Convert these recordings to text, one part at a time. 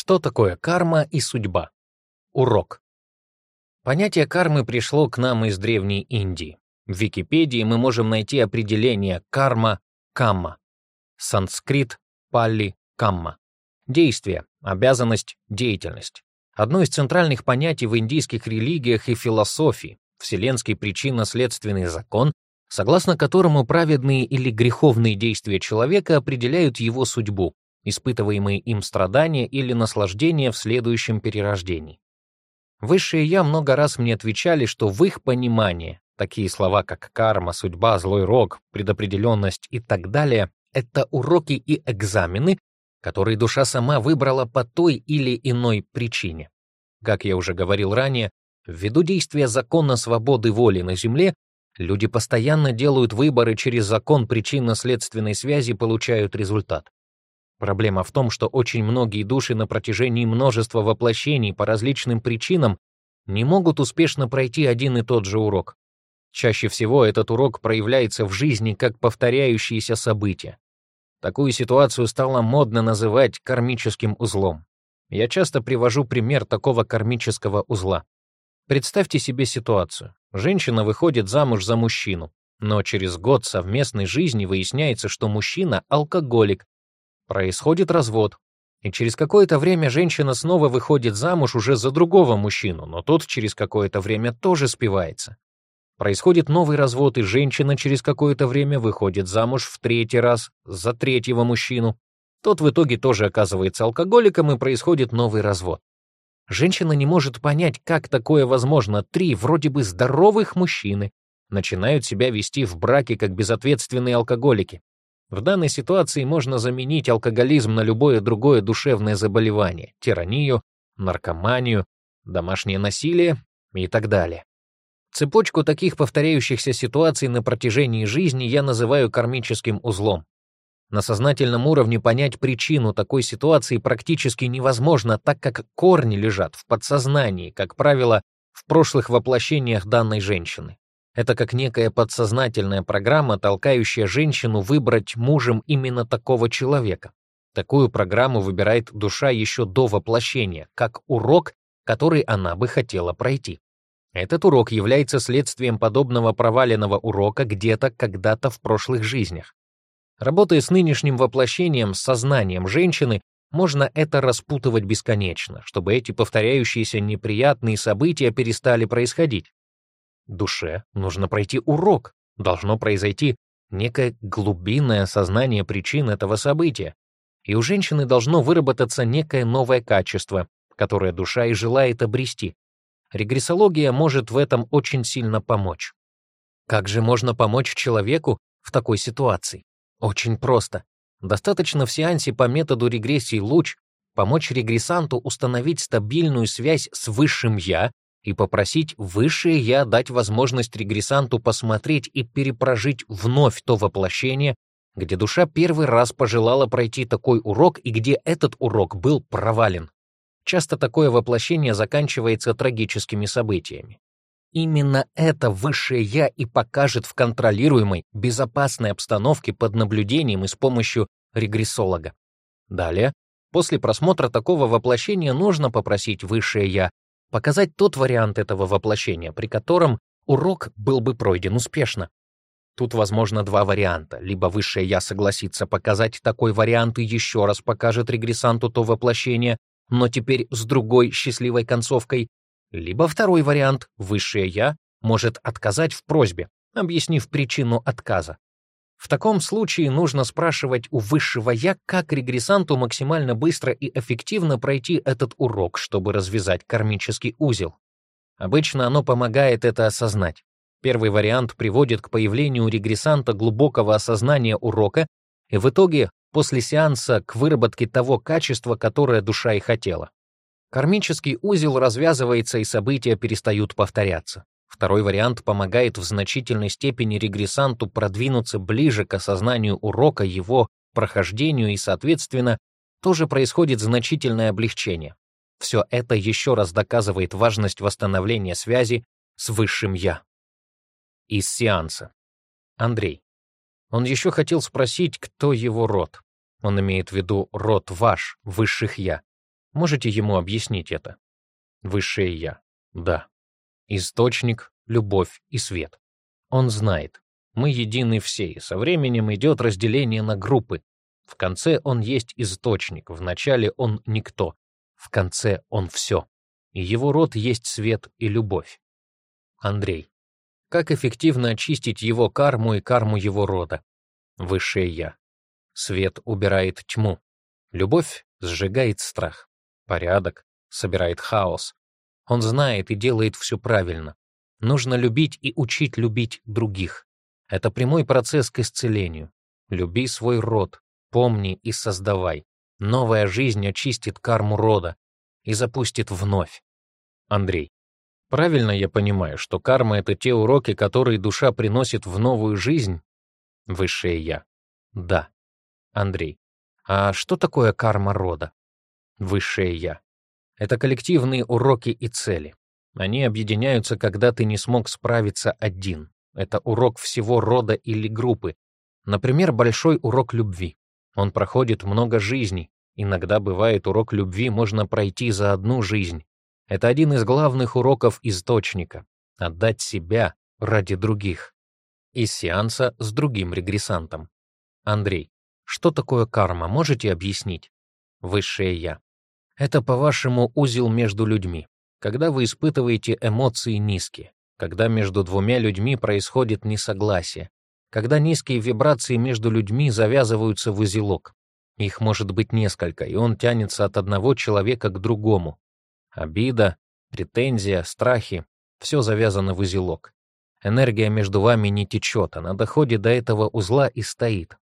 Что такое карма и судьба? Урок. Понятие кармы пришло к нам из Древней Индии. В Википедии мы можем найти определение карма – камма. Санскрит – палли – камма. Действие, обязанность, деятельность. Одно из центральных понятий в индийских религиях и философии – вселенский причинно-следственный закон, согласно которому праведные или греховные действия человека определяют его судьбу, испытываемые им страдания или наслаждения в следующем перерождении. Высшие «я» много раз мне отвечали, что в их понимании такие слова, как карма, судьба, злой рок, предопределённость и так далее, это уроки и экзамены, которые душа сама выбрала по той или иной причине. Как я уже говорил ранее, ввиду действия закона свободы воли на Земле, люди постоянно делают выборы через закон причинно-следственной связи и получают результат. Проблема в том, что очень многие души на протяжении множества воплощений по различным причинам не могут успешно пройти один и тот же урок. Чаще всего этот урок проявляется в жизни как повторяющиеся события. Такую ситуацию стало модно называть кармическим узлом. Я часто привожу пример такого кармического узла. Представьте себе ситуацию. Женщина выходит замуж за мужчину, но через год совместной жизни выясняется, что мужчина — алкоголик, Происходит развод, и через какое-то время женщина снова выходит замуж уже за другого мужчину, но тот через какое-то время тоже спивается. Происходит новый развод, и женщина через какое-то время выходит замуж в третий раз за третьего мужчину. Тот в итоге тоже оказывается алкоголиком, и происходит новый развод. Женщина не может понять, как такое возможно. Три вроде бы здоровых мужчины начинают себя вести в браке как безответственные алкоголики. В данной ситуации можно заменить алкоголизм на любое другое душевное заболевание, тиранию, наркоманию, домашнее насилие и так далее. Цепочку таких повторяющихся ситуаций на протяжении жизни я называю кармическим узлом. На сознательном уровне понять причину такой ситуации практически невозможно, так как корни лежат в подсознании, как правило, в прошлых воплощениях данной женщины. Это как некая подсознательная программа, толкающая женщину выбрать мужем именно такого человека. Такую программу выбирает душа еще до воплощения, как урок, который она бы хотела пройти. Этот урок является следствием подобного проваленного урока где-то когда-то в прошлых жизнях. Работая с нынешним воплощением, сознанием женщины, можно это распутывать бесконечно, чтобы эти повторяющиеся неприятные события перестали происходить душе нужно пройти урок, должно произойти некое глубинное сознание причин этого события, и у женщины должно выработаться некое новое качество, которое душа и желает обрести. Регрессология может в этом очень сильно помочь. Как же можно помочь человеку в такой ситуации? Очень просто. Достаточно в сеансе по методу регрессии луч помочь регрессанту установить стабильную связь с высшим «я» и попросить Высшее Я дать возможность регрессанту посмотреть и перепрожить вновь то воплощение, где душа первый раз пожелала пройти такой урок и где этот урок был провален. Часто такое воплощение заканчивается трагическими событиями. Именно это высшее «я» и покажет в контролируемой, безопасной обстановке под наблюдением и с помощью регрессолога. Далее, после просмотра такого воплощения нужно попросить высшее «я» показать тот вариант этого воплощения, при котором урок был бы пройден успешно. Тут возможно два варианта. Либо высшее «я» согласится показать такой вариант и еще раз покажет регрессанту то воплощение, но теперь с другой счастливой концовкой. Либо второй вариант — высшее «я» может отказать в просьбе, объяснив причину отказа. В таком случае нужно спрашивать у высшего «я», как регрессанту максимально быстро и эффективно пройти этот урок, чтобы развязать кармический узел. Обычно оно помогает это осознать. Первый вариант приводит к появлению регрессанта глубокого осознания урока и в итоге после сеанса к выработке того качества, которое душа и хотела. Кармический узел развязывается, и события перестают повторяться. Второй вариант помогает в значительной степени регрессанту продвинуться ближе к осознанию урока, его прохождению и, соответственно, тоже происходит значительное облегчение. Все это еще раз доказывает важность восстановления связи с Высшим Я. Из сеанса. Андрей. Он еще хотел спросить, кто его род. Он имеет в виду род ваш, Высших Я. Можете ему объяснить это? Высшее Я. Да источник, любовь и свет. Он знает, мы едины все, и со временем идет разделение на группы. В конце он есть источник, в начале он никто, в конце он все. И его род есть свет и любовь. Андрей. Как эффективно очистить его карму и карму его рода? Высшее Я. Свет убирает тьму. Любовь сжигает страх. Порядок собирает хаос. Он знает и делает все правильно. Нужно любить и учить любить других. Это прямой процесс к исцелению. Люби свой род, помни и создавай. Новая жизнь очистит карму рода и запустит вновь. Андрей. Правильно я понимаю, что карма — это те уроки, которые душа приносит в новую жизнь? Высшее Я. Да. Андрей. А что такое карма рода? Высшее Я. Это коллективные уроки и цели. Они объединяются, когда ты не смог справиться один. Это урок всего рода или группы. Например, большой урок любви. Он проходит много жизней. Иногда бывает урок любви можно пройти за одну жизнь. Это один из главных уроков источника — отдать себя ради других. Из сеанса с другим регрессантом. Андрей, что такое карма, можете объяснить? Высшее Я. Это, по-вашему, узел между людьми, когда вы испытываете эмоции низкие, когда между двумя людьми происходит несогласие, когда низкие вибрации между людьми завязываются в узелок. Их может быть несколько, и он тянется от одного человека к другому. Обида, претензия, страхи — все завязано в узелок. Энергия между вами не течет, она доходит до этого узла и стоит.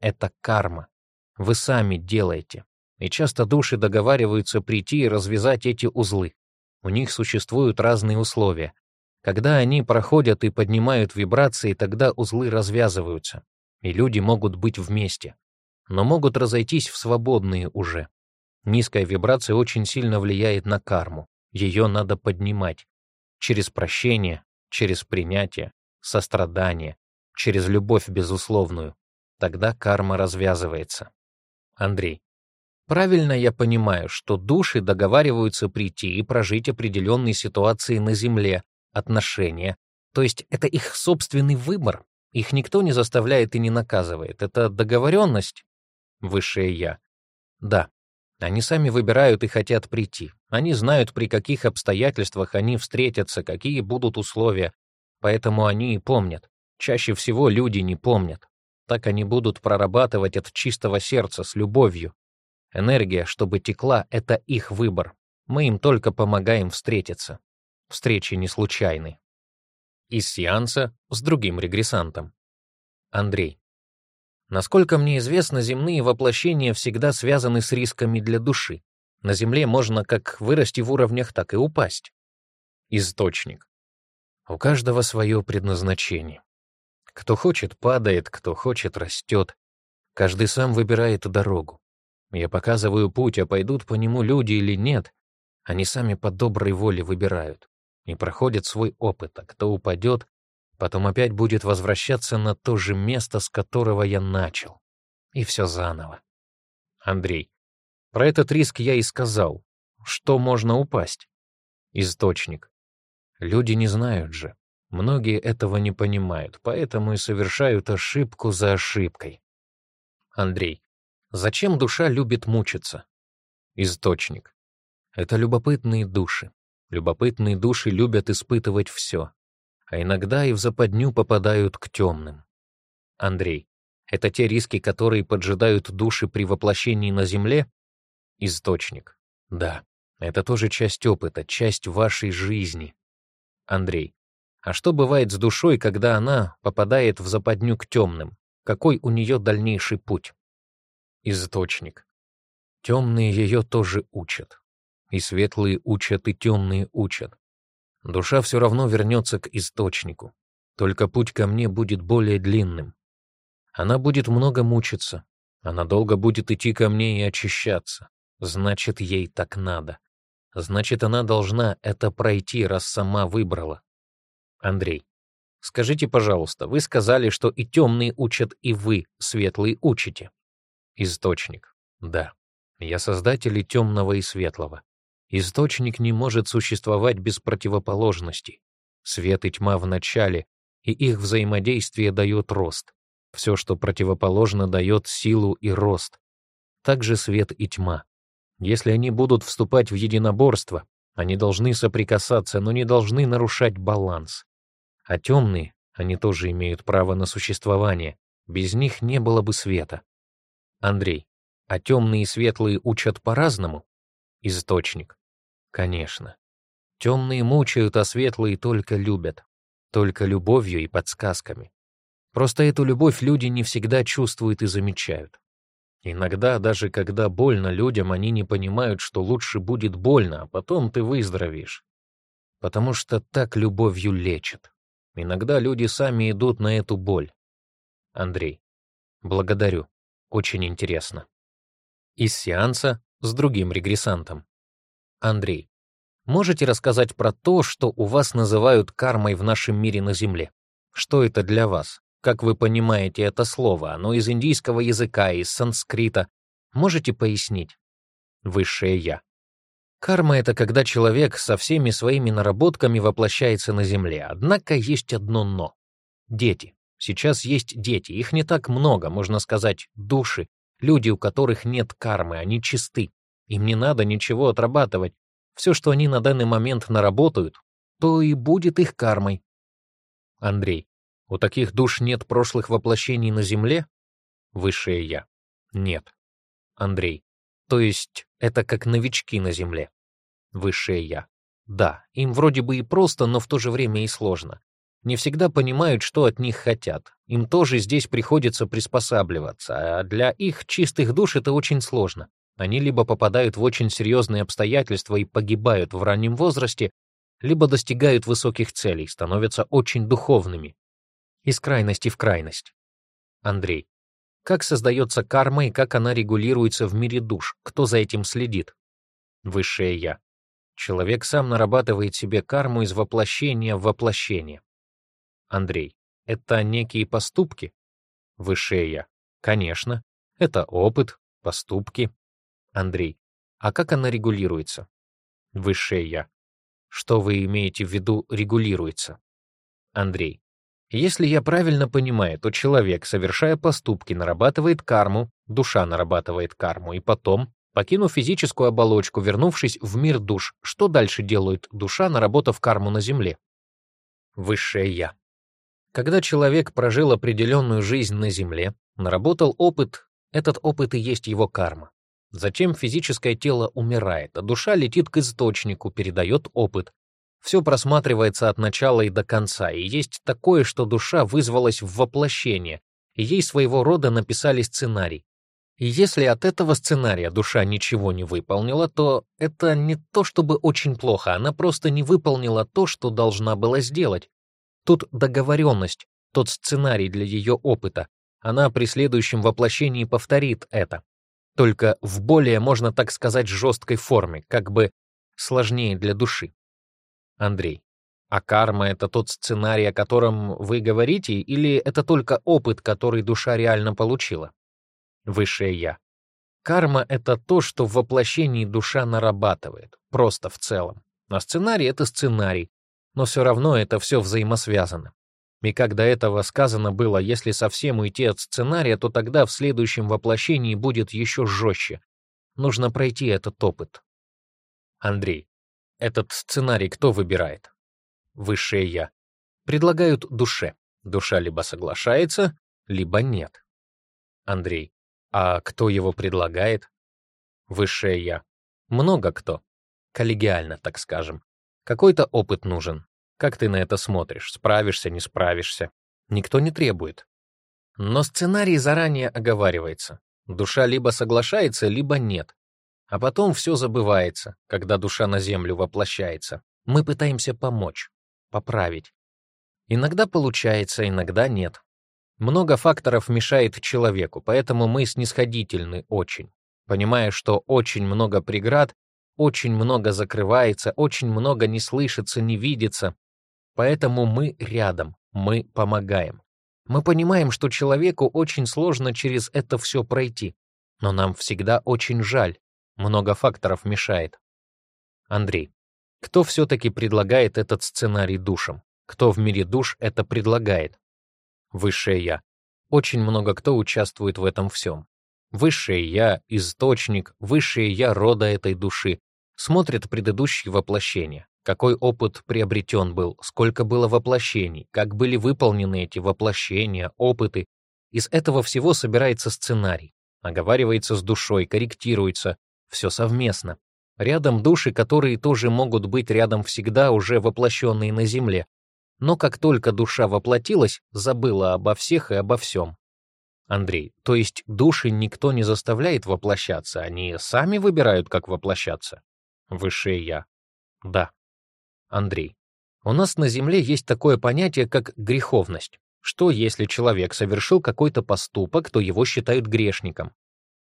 Это карма. Вы сами делаете и часто души договариваются прийти и развязать эти узлы. У них существуют разные условия. Когда они проходят и поднимают вибрации, тогда узлы развязываются, и люди могут быть вместе, но могут разойтись в свободные уже. Низкая вибрация очень сильно влияет на карму, ее надо поднимать. Через прощение, через принятие, сострадание, через любовь безусловную. Тогда карма развязывается. Андрей. Правильно я понимаю, что души договариваются прийти и прожить определенные ситуации на Земле, отношения. То есть это их собственный выбор. Их никто не заставляет и не наказывает. Это договоренность. Высшее Я. Да, они сами выбирают и хотят прийти. Они знают, при каких обстоятельствах они встретятся, какие будут условия. Поэтому они и помнят. Чаще всего люди не помнят. Так они будут прорабатывать от чистого сердца, с любовью. Энергия, чтобы текла, — это их выбор. Мы им только помогаем встретиться. Встречи не случайны. Из сеанса с другим регрессантом. Андрей. Насколько мне известно, земные воплощения всегда связаны с рисками для души. На Земле можно как вырасти в уровнях, так и упасть. Источник. У каждого свое предназначение. Кто хочет, падает, кто хочет, растет. Каждый сам выбирает дорогу. Я показываю путь, а пойдут по нему люди или нет. Они сами по доброй воле выбирают и проходят свой опыт, а кто упадет, потом опять будет возвращаться на то же место, с которого я начал. И все заново. Андрей. Про этот риск я и сказал. Что можно упасть? Источник. Люди не знают же. Многие этого не понимают, поэтому и совершают ошибку за ошибкой. Андрей. Зачем душа любит мучиться? Источник. Это любопытные души. Любопытные души любят испытывать все. А иногда и в западню попадают к темным. Андрей. Это те риски, которые поджидают души при воплощении на земле? Источник. Да. Это тоже часть опыта, часть вашей жизни. Андрей. А что бывает с душой, когда она попадает в западню к темным? Какой у нее дальнейший путь? Источник. Темные ее тоже учат. И светлые учат, и темные учат. Душа все равно вернется к источнику. Только путь ко мне будет более длинным. Она будет много мучиться. Она долго будет идти ко мне и очищаться. Значит, ей так надо. Значит, она должна это пройти, раз сама выбрала. Андрей, скажите, пожалуйста, вы сказали, что и темные учат, и вы, светлые, учите. Источник. Да. Я создатель темного, и светлого. Источник не может существовать без противоположностей. Свет и тьма в начале, и их взаимодействие дает рост. Все, что противоположно, дает силу и рост. Также свет и тьма. Если они будут вступать в единоборство, они должны соприкасаться, но не должны нарушать баланс. А темные, они тоже имеют право на существование. Без них не было бы света. Андрей. А темные и светлые учат по-разному? Источник. Конечно. Темные мучают, а светлые только любят. Только любовью и подсказками. Просто эту любовь люди не всегда чувствуют и замечают. Иногда, даже когда больно людям, они не понимают, что лучше будет больно, а потом ты выздоровеешь. Потому что так любовью лечат. Иногда люди сами идут на эту боль. Андрей. Благодарю. Очень интересно. Из сеанса с другим регрессантом. Андрей, можете рассказать про то, что у вас называют кармой в нашем мире на Земле? Что это для вас? Как вы понимаете это слово? Оно из индийского языка, из санскрита. Можете пояснить? Высшее Я. Карма — это когда человек со всеми своими наработками воплощается на Земле. Однако есть одно «но» — дети. Сейчас есть дети, их не так много, можно сказать, души, люди, у которых нет кармы, они чисты. Им не надо ничего отрабатывать. Все, что они на данный момент наработают, то и будет их кармой. Андрей. У таких душ нет прошлых воплощений на земле? Высшее Я. Нет. Андрей. То есть это как новички на земле? Высшее Я. Да, им вроде бы и просто, но в то же время и сложно не всегда понимают, что от них хотят. Им тоже здесь приходится приспосабливаться, а для их чистых душ это очень сложно. Они либо попадают в очень серьезные обстоятельства и погибают в раннем возрасте, либо достигают высоких целей, становятся очень духовными. Из крайности в крайность. Андрей. Как создается карма и как она регулируется в мире душ? Кто за этим следит? Высшее Я. Человек сам нарабатывает себе карму из воплощения в воплощение. Андрей. «Это некие поступки». Вышея. «Конечно. Это опыт, поступки». Андрей. «А как она регулируется?» Вышея. «Что вы имеете в виду регулируется?» Андрей. Если я правильно понимаю, то человек, совершая поступки, нарабатывает карму, душа нарабатывает карму, и потом, покинув физическую оболочку, вернувшись в мир душ, что дальше делает душа, наработав карму на земле? Высшее Я. Когда человек прожил определенную жизнь на Земле, наработал опыт, этот опыт и есть его карма. Затем физическое тело умирает, а душа летит к источнику, передает опыт. Все просматривается от начала и до конца, и есть такое, что душа вызвалась в воплощение, и ей своего рода написали сценарий. И если от этого сценария душа ничего не выполнила, то это не то чтобы очень плохо, она просто не выполнила то, что должна была сделать. Тут договоренность, тот сценарий для ее опыта. Она при следующем воплощении повторит это. Только в более, можно так сказать, жесткой форме, как бы сложнее для души. Андрей. А карма — это тот сценарий, о котором вы говорите, или это только опыт, который душа реально получила? Высшее Я. Карма — это то, что в воплощении душа нарабатывает, просто в целом. А сценарий — это сценарий, но все равно это все взаимосвязано. И как до этого сказано было, если совсем уйти от сценария, то тогда в следующем воплощении будет еще жестче. Нужно пройти этот опыт. Андрей, этот сценарий кто выбирает? Высшее Я. Предлагают душе. Душа либо соглашается, либо нет. Андрей, а кто его предлагает? Высшее Я. Много кто. Коллегиально, так скажем. Какой-то опыт нужен. Как ты на это смотришь? Справишься, не справишься? Никто не требует. Но сценарий заранее оговаривается. Душа либо соглашается, либо нет. А потом все забывается, когда душа на землю воплощается. Мы пытаемся помочь, поправить. Иногда получается, иногда нет. Много факторов мешает человеку, поэтому мы снисходительны очень, понимая, что очень много преград, очень много закрывается, очень много не слышится, не видится. Поэтому мы рядом, мы помогаем. Мы понимаем, что человеку очень сложно через это все пройти, но нам всегда очень жаль, много факторов мешает. Андрей, кто все-таки предлагает этот сценарий душам? Кто в мире душ это предлагает? Высшее Я. Очень много кто участвует в этом всем. Высшее Я — источник, высшее Я — рода этой души, смотрит предыдущие воплощения, какой опыт приобретен был, сколько было воплощений, как были выполнены эти воплощения, опыты. Из этого всего собирается сценарий, оговаривается с душой, корректируется, все совместно. Рядом души, которые тоже могут быть рядом всегда, уже воплощенные на земле. Но как только душа воплотилась, забыла обо всех и обо всем. Андрей, то есть души никто не заставляет воплощаться, они сами выбирают, как воплощаться? Выше я. Да. Андрей. У нас на Земле есть такое понятие, как греховность. Что, если человек совершил какой-то поступок, то его считают грешником?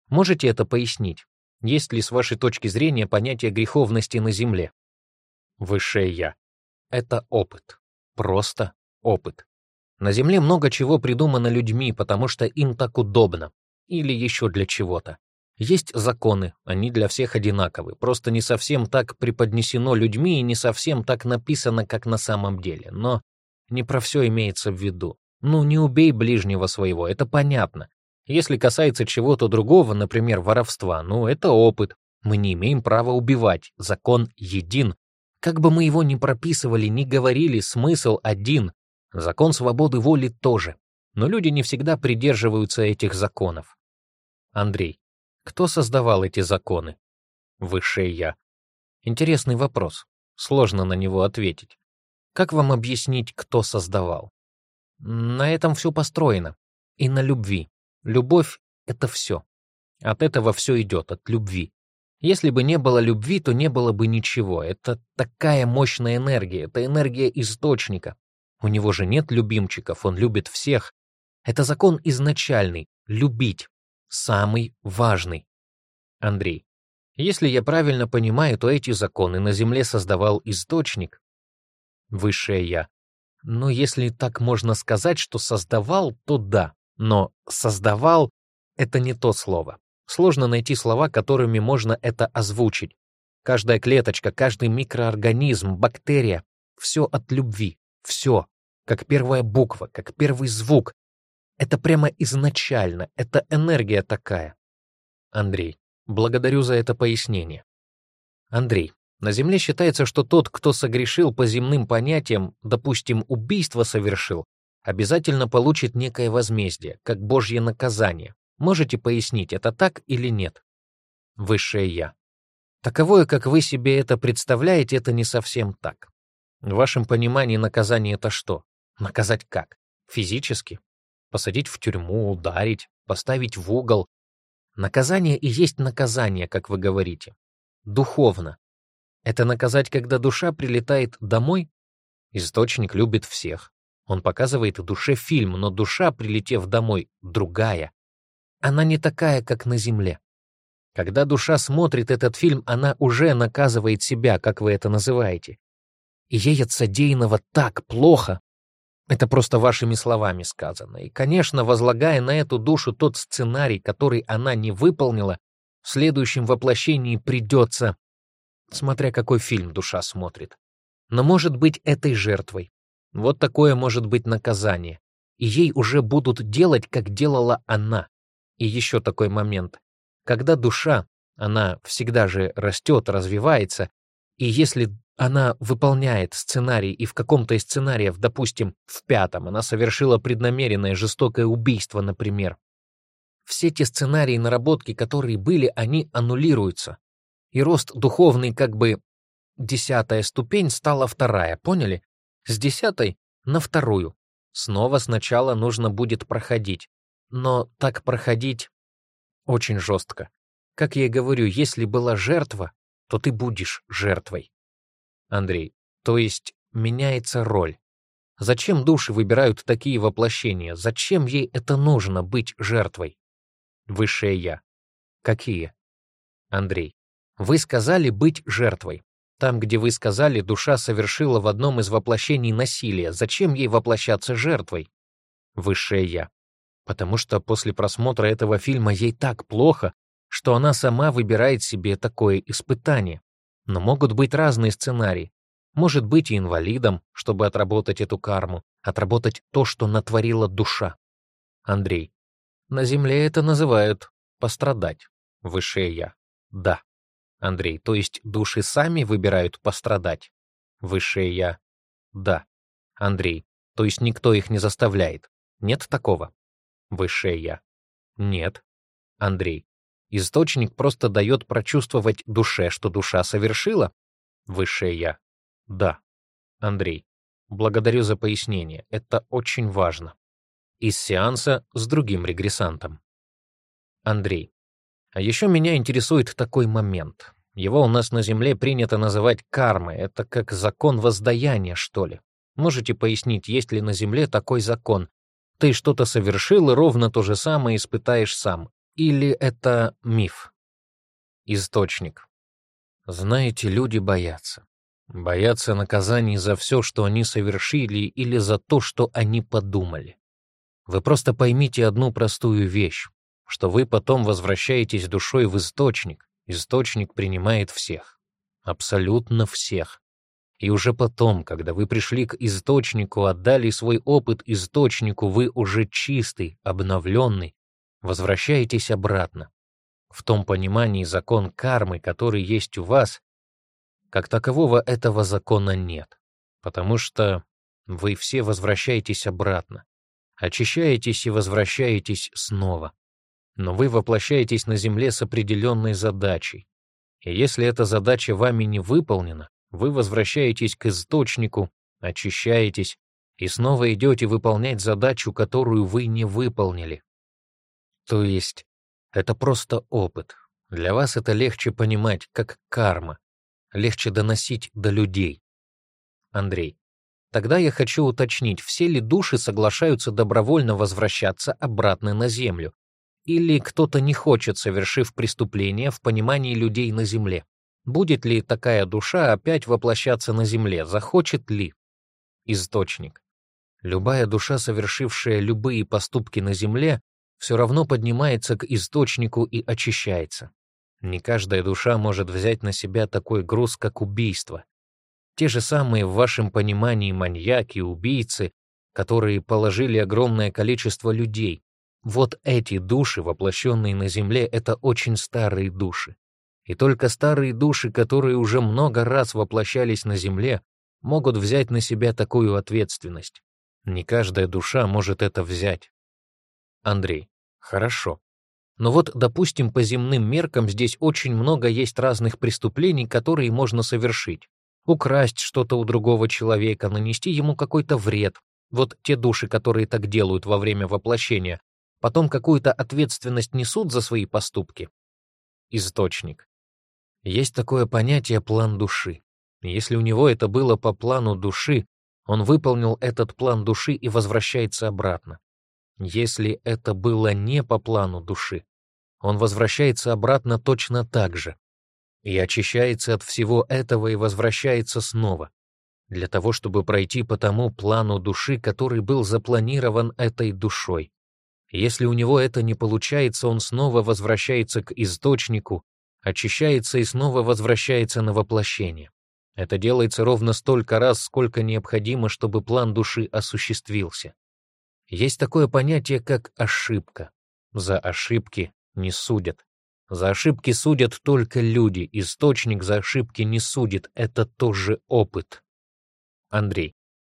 Можете это пояснить? Есть ли с вашей точки зрения понятие греховности на Земле? Высшее Я. Это опыт. Просто опыт. На Земле много чего придумано людьми, потому что им так удобно. Или еще для чего-то. Есть законы, они для всех одинаковы, просто не совсем так преподнесено людьми и не совсем так написано, как на самом деле. Но не про все имеется в виду. Ну, не убей ближнего своего, это понятно. Если касается чего-то другого, например, воровства, ну, это опыт. Мы не имеем права убивать, закон един. Как бы мы его ни прописывали, ни говорили, смысл один. Закон свободы воли тоже. Но люди не всегда придерживаются этих законов. Андрей. Кто создавал эти законы? Высшее Я. Интересный вопрос. Сложно на него ответить. Как вам объяснить, кто создавал? На этом все построено. И на любви. Любовь — это все. От этого все идет, от любви. Если бы не было любви, то не было бы ничего. Это такая мощная энергия, это энергия источника. У него же нет любимчиков, он любит всех. Это закон изначальный — любить самый важный. Андрей, если я правильно понимаю, то эти законы на Земле создавал Источник. Высшее Я. Но если так можно сказать, что создавал, то да. Но «создавал» — это не то слово. Сложно найти слова, которыми можно это озвучить. Каждая клеточка, каждый микроорганизм, бактерия — все от любви, все, как первая буква, как первый звук, это прямо изначально, это энергия такая. Андрей, благодарю за это пояснение. Андрей, на Земле считается, что тот, кто согрешил по земным понятиям, допустим, убийство совершил, обязательно получит некое возмездие, как божье наказание. Можете пояснить, это так или нет? Высшее Я. Таковое, как вы себе это представляете, это не совсем так. В вашем понимании наказание — это что? Наказать как? Физически? посадить в тюрьму, ударить, поставить в угол. Наказание и есть наказание, как вы говорите. Духовно. Это наказать, когда душа прилетает домой? Источник любит всех. Он показывает душе фильм, но душа, прилетев домой, другая. Она не такая, как на земле. Когда душа смотрит этот фильм, она уже наказывает себя, как вы это называете. И ей от содеянного так плохо, это просто вашими словами сказано. И, конечно, возлагая на эту душу тот сценарий, который она не выполнила, в следующем воплощении придется, смотря какой фильм душа смотрит, но может быть этой жертвой. Вот такое может быть наказание. И ей уже будут делать, как делала она. И еще такой момент. Когда душа, она всегда же растет, развивается, и если она выполняет сценарий, и в каком-то из сценариев, допустим, в пятом, она совершила преднамеренное жестокое убийство, например. Все те сценарии наработки, которые были, они аннулируются. И рост духовный, как бы десятая ступень, стала вторая, поняли? С десятой на вторую. Снова сначала нужно будет проходить. Но так проходить очень жестко. Как я и говорю, если была жертва, то ты будешь жертвой. Андрей. То есть меняется роль. Зачем души выбирают такие воплощения? Зачем ей это нужно быть жертвой? Высшее Я. Какие? Андрей. Вы сказали быть жертвой. Там, где вы сказали, душа совершила в одном из воплощений насилие. Зачем ей воплощаться жертвой? Высшее Я. Потому что после просмотра этого фильма ей так плохо, что она сама выбирает себе такое испытание но могут быть разные сценарии. Может быть и инвалидом, чтобы отработать эту карму, отработать то, что натворила душа. Андрей. На земле это называют пострадать. Высшее я. Да. Андрей. То есть души сами выбирают пострадать. Высшее я. Да. Андрей. То есть никто их не заставляет. Нет такого. Высшее я. Нет. Андрей. Источник просто дает прочувствовать душе, что душа совершила. Высшее Я. Да. Андрей. Благодарю за пояснение. Это очень важно. Из сеанса с другим регрессантом. Андрей. А еще меня интересует такой момент. Его у нас на Земле принято называть кармой. Это как закон воздаяния, что ли. Можете пояснить, есть ли на Земле такой закон? Ты что-то совершил, и ровно то же самое испытаешь сам. Или это миф? Источник. Знаете, люди боятся. Боятся наказаний за все, что они совершили или за то, что они подумали. Вы просто поймите одну простую вещь, что вы потом возвращаетесь душой в источник. Источник принимает всех. Абсолютно всех. И уже потом, когда вы пришли к источнику, отдали свой опыт источнику, вы уже чистый, обновленный, возвращаетесь обратно. В том понимании закон кармы, который есть у вас, как такового этого закона нет, потому что вы все возвращаетесь обратно, очищаетесь и возвращаетесь снова. Но вы воплощаетесь на земле с определенной задачей. И если эта задача вами не выполнена, вы возвращаетесь к источнику, очищаетесь и снова идете выполнять задачу, которую вы не выполнили. То есть это просто опыт. Для вас это легче понимать, как карма. Легче доносить до людей. Андрей. Тогда я хочу уточнить, все ли души соглашаются добровольно возвращаться обратно на Землю? Или кто-то не хочет, совершив преступление в понимании людей на Земле? Будет ли такая душа опять воплощаться на Земле? Захочет ли? Источник. Любая душа, совершившая любые поступки на Земле, все равно поднимается к источнику и очищается. Не каждая душа может взять на себя такой груз, как убийство. Те же самые в вашем понимании маньяки, убийцы, которые положили огромное количество людей. Вот эти души, воплощенные на земле, это очень старые души. И только старые души, которые уже много раз воплощались на земле, могут взять на себя такую ответственность. Не каждая душа может это взять. Андрей. Хорошо. Но вот, допустим, по земным меркам здесь очень много есть разных преступлений, которые можно совершить. Украсть что-то у другого человека, нанести ему какой-то вред. Вот те души, которые так делают во время воплощения, потом какую-то ответственность несут за свои поступки. Источник. Есть такое понятие «план души». Если у него это было по плану души, он выполнил этот план души и возвращается обратно. Если это было не по плану души, он возвращается обратно точно так же и очищается от всего этого и возвращается снова, для того, чтобы пройти по тому плану души, который был запланирован этой душой. Если у него это не получается, он снова возвращается к источнику, очищается и снова возвращается на воплощение. Это делается ровно столько раз, сколько необходимо, чтобы план души осуществился. Есть такое понятие, как ошибка. За ошибки не судят. За ошибки судят только люди. Источник за ошибки не судит. Это тоже опыт. Андрей.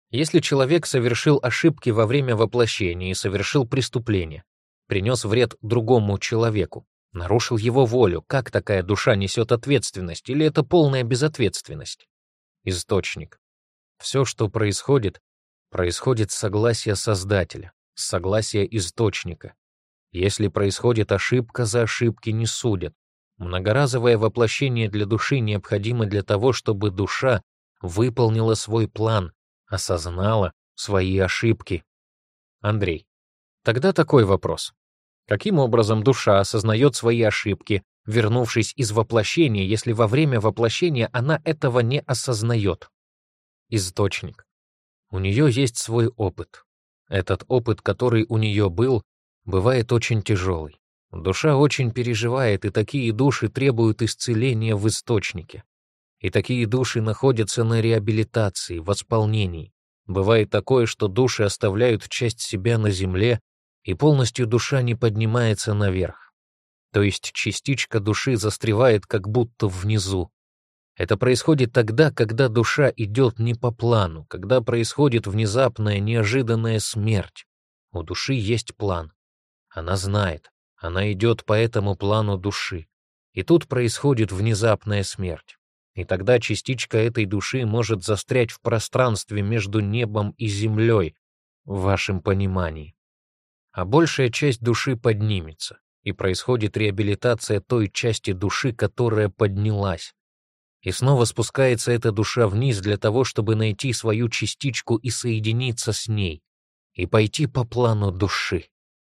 Если человек совершил ошибки во время воплощения и совершил преступление, принес вред другому человеку, нарушил его волю, как такая душа несет ответственность или это полная безответственность? Источник. Все, что происходит, происходит согласие Создателя, согласие Источника. Если происходит ошибка, за ошибки не судят. Многоразовое воплощение для души необходимо для того, чтобы душа выполнила свой план, осознала свои ошибки. Андрей. Тогда такой вопрос. Каким образом душа осознает свои ошибки, вернувшись из воплощения, если во время воплощения она этого не осознает? Источник. У нее есть свой опыт. Этот опыт, который у нее был, бывает очень тяжелый. Душа очень переживает, и такие души требуют исцеления в источнике. И такие души находятся на реабилитации, восполнении. Бывает такое, что души оставляют часть себя на земле, и полностью душа не поднимается наверх. То есть частичка души застревает как будто внизу, это происходит тогда, когда душа идет не по плану, когда происходит внезапная, неожиданная смерть. У души есть план. Она знает, она идет по этому плану души. И тут происходит внезапная смерть. И тогда частичка этой души может застрять в пространстве между небом и землей, в вашем понимании. А большая часть души поднимется, и происходит реабилитация той части души, которая поднялась и снова спускается эта душа вниз для того, чтобы найти свою частичку и соединиться с ней, и пойти по плану души.